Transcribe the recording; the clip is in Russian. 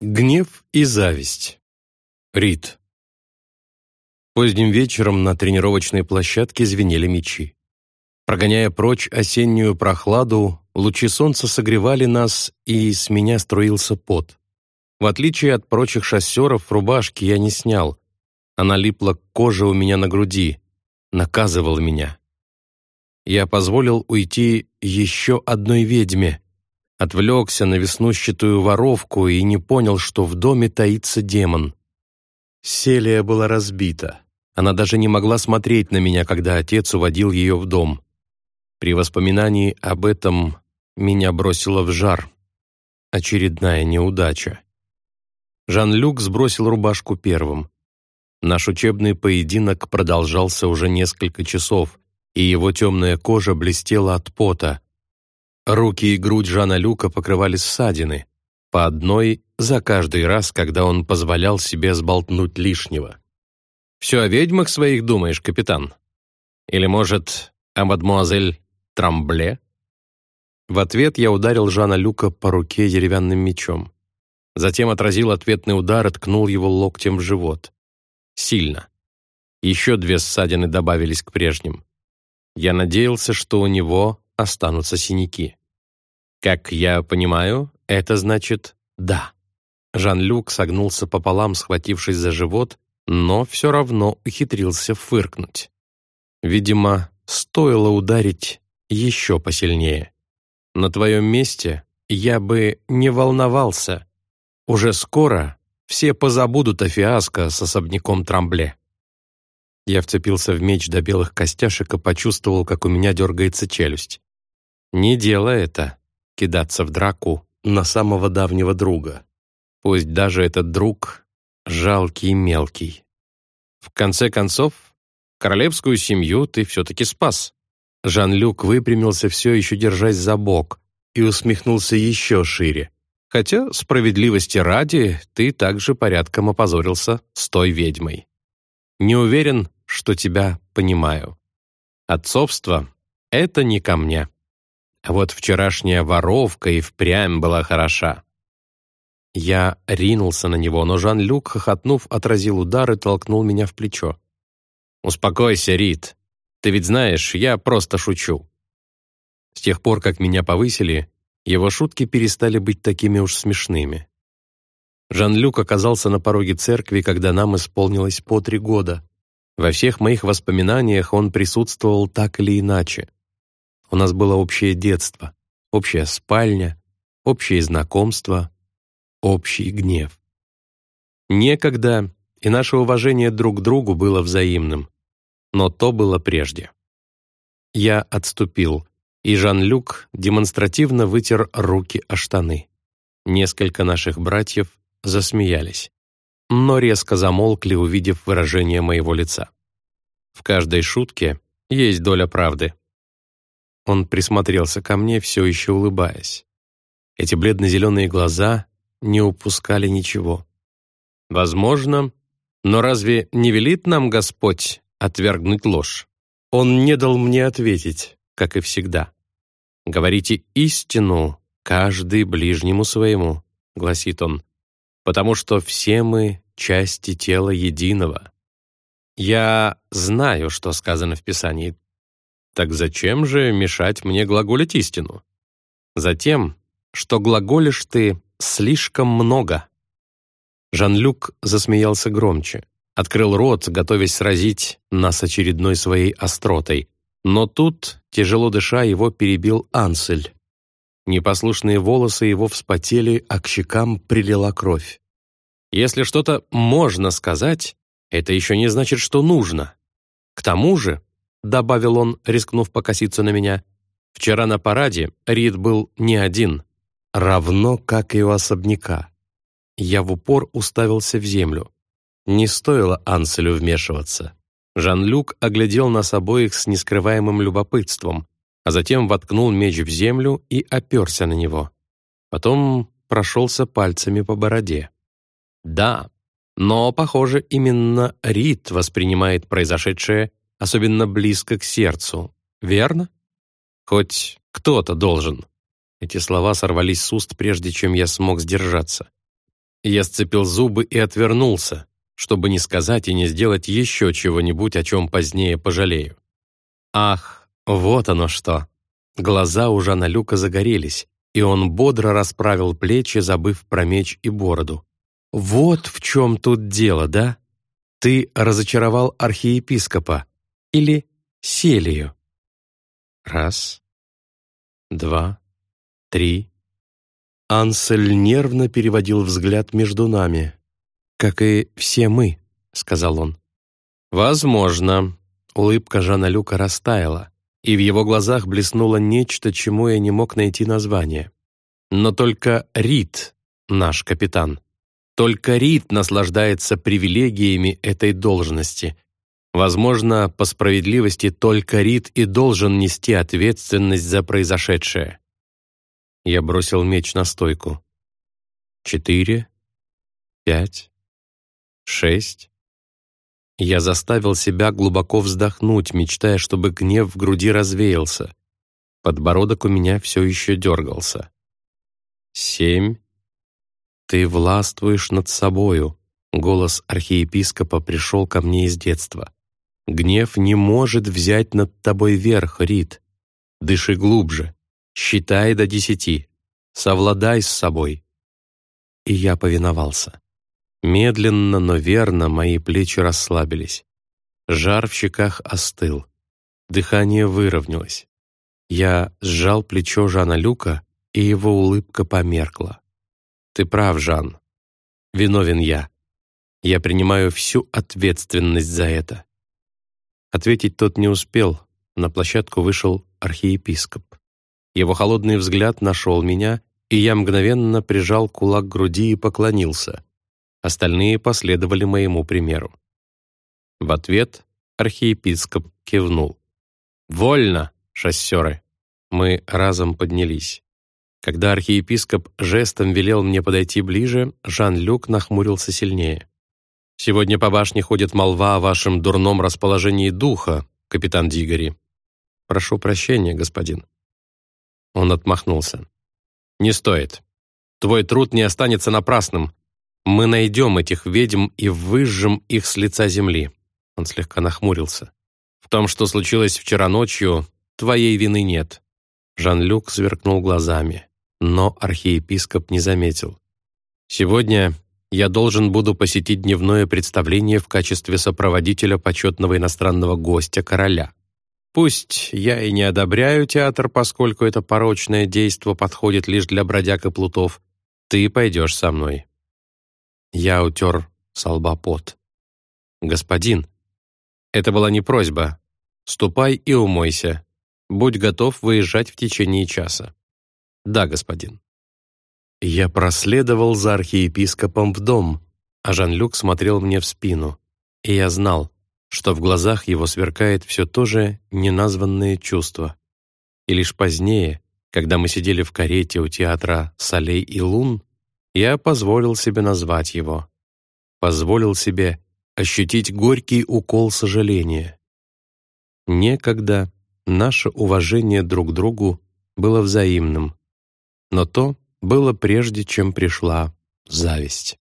Гнев и зависть. Рид. Поздним вечером на тренировочной площадке звенели мечи. Прогоняя прочь осеннюю прохладу, лучи солнца согревали нас, и с меня струился пот. В отличие от прочих шоссеров, рубашки я не снял. Она липла к коже у меня на груди, наказывал меня. Я позволил уйти еще одной ведьме — Отвлекся на веснущатую воровку и не понял, что в доме таится демон. Селия была разбита. Она даже не могла смотреть на меня, когда отец уводил ее в дом. При воспоминании об этом меня бросило в жар. Очередная неудача. Жан-Люк сбросил рубашку первым. Наш учебный поединок продолжался уже несколько часов, и его темная кожа блестела от пота. Руки и грудь Жана Люка покрывали ссадины, по одной за каждый раз, когда он позволял себе сболтнуть лишнего. «Все о ведьмах своих думаешь, капитан? Или, может, о мадмуазель Трамбле?» В ответ я ударил Жана Люка по руке деревянным мечом. Затем отразил ответный удар и ткнул его локтем в живот. Сильно. Еще две ссадины добавились к прежним. Я надеялся, что у него останутся синяки. Как я понимаю, это значит «да». Жан-Люк согнулся пополам, схватившись за живот, но все равно ухитрился фыркнуть. Видимо, стоило ударить еще посильнее. На твоем месте я бы не волновался. Уже скоро все позабудут о фиаско с особняком Трамбле. Я вцепился в меч до белых костяшек и почувствовал, как у меня дергается челюсть. Не делай это кидаться в драку на самого давнего друга. Пусть даже этот друг жалкий и мелкий. В конце концов, королевскую семью ты все-таки спас. Жан-Люк выпрямился, все еще держась за бок, и усмехнулся еще шире. Хотя, справедливости ради, ты также порядком опозорился с той ведьмой. Не уверен, что тебя понимаю. Отцовство — это не ко мне. А вот вчерашняя воровка и впрямь была хороша. Я ринулся на него, но Жан-Люк, хохотнув, отразил удар и толкнул меня в плечо. «Успокойся, Рит. Ты ведь знаешь, я просто шучу». С тех пор, как меня повысили, его шутки перестали быть такими уж смешными. Жан-Люк оказался на пороге церкви, когда нам исполнилось по три года. Во всех моих воспоминаниях он присутствовал так или иначе. У нас было общее детство, общая спальня, общее знакомство, общий гнев. Некогда и наше уважение друг к другу было взаимным, но то было прежде. Я отступил, и Жан-Люк демонстративно вытер руки о штаны. Несколько наших братьев засмеялись, но резко замолкли, увидев выражение моего лица. В каждой шутке есть доля правды. Он присмотрелся ко мне, все еще улыбаясь. Эти бледно-зеленые глаза не упускали ничего. «Возможно, но разве не велит нам Господь отвергнуть ложь?» Он не дал мне ответить, как и всегда. «Говорите истину, каждый ближнему своему», — гласит он, «потому что все мы части тела единого». Я знаю, что сказано в Писании, так зачем же мешать мне глаголить истину? Затем, что глаголишь ты слишком много. Жан-Люк засмеялся громче, открыл рот, готовясь сразить нас очередной своей остротой. Но тут, тяжело дыша, его перебил Ансель. Непослушные волосы его вспотели, а к щекам прилила кровь. Если что-то можно сказать, это еще не значит, что нужно. К тому же, — добавил он, рискнув покоситься на меня. «Вчера на параде Рид был не один, равно как и у особняка». Я в упор уставился в землю. Не стоило Анселю вмешиваться. Жан-Люк оглядел нас обоих с нескрываемым любопытством, а затем воткнул меч в землю и оперся на него. Потом прошелся пальцами по бороде. «Да, но, похоже, именно Рид воспринимает произошедшее особенно близко к сердцу, верно? Хоть кто-то должен. Эти слова сорвались с уст, прежде чем я смог сдержаться. Я сцепил зубы и отвернулся, чтобы не сказать и не сделать еще чего-нибудь, о чем позднее пожалею. Ах, вот оно что! Глаза у Жана Люка загорелись, и он бодро расправил плечи, забыв про меч и бороду. «Вот в чем тут дело, да? Ты разочаровал архиепископа. Или Селию?» Раз, два, три. Ансель нервно переводил взгляд между нами. «Как и все мы», — сказал он. «Возможно». Улыбка Жана Люка растаяла и в его глазах блеснуло нечто, чему я не мог найти название. Но только Рид, наш капитан, только Рид наслаждается привилегиями этой должности. Возможно, по справедливости только Рид и должен нести ответственность за произошедшее. Я бросил меч на стойку. Четыре, пять, шесть. Я заставил себя глубоко вздохнуть, мечтая, чтобы гнев в груди развеялся. Подбородок у меня все еще дергался. «Семь. Ты властвуешь над собою», — голос архиепископа пришел ко мне из детства. «Гнев не может взять над тобой верх, Рит. Дыши глубже, считай до десяти, совладай с собой». И я повиновался. Медленно, но верно мои плечи расслабились. Жар в щеках остыл. Дыхание выровнялось. Я сжал плечо Жана Люка, и его улыбка померкла. «Ты прав, Жан. Виновен я. Я принимаю всю ответственность за это». Ответить тот не успел. На площадку вышел архиепископ. Его холодный взгляд нашел меня, и я мгновенно прижал кулак к груди и поклонился. Остальные последовали моему примеру. В ответ архиепископ кивнул. «Вольно, шоссеры!» Мы разом поднялись. Когда архиепископ жестом велел мне подойти ближе, Жан-Люк нахмурился сильнее. «Сегодня по башне ходит молва о вашем дурном расположении духа, капитан Дигори. Прошу прощения, господин». Он отмахнулся. «Не стоит. Твой труд не останется напрасным. Мы найдем этих ведьм и выжжем их с лица земли». Он слегка нахмурился. «В том, что случилось вчера ночью, твоей вины нет». Жан-Люк сверкнул глазами, но архиепископ не заметил. «Сегодня я должен буду посетить дневное представление в качестве сопроводителя почетного иностранного гостя короля. Пусть я и не одобряю театр, поскольку это порочное действо подходит лишь для бродяг и плутов, ты пойдешь со мной. Я утер с лба пот. «Господин, это была не просьба. Ступай и умойся. Будь готов выезжать в течение часа». «Да, господин». Я проследовал за архиепископом в дом, а Жан-Люк смотрел мне в спину, и я знал, что в глазах его сверкает все то же неназванное чувство. И лишь позднее, когда мы сидели в карете у театра «Солей и лун», я позволил себе назвать его. Позволил себе ощутить горький укол сожаления. Некогда наше уважение друг к другу было взаимным, но то было прежде, чем пришла зависть.